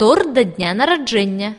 торт да дня нараджэння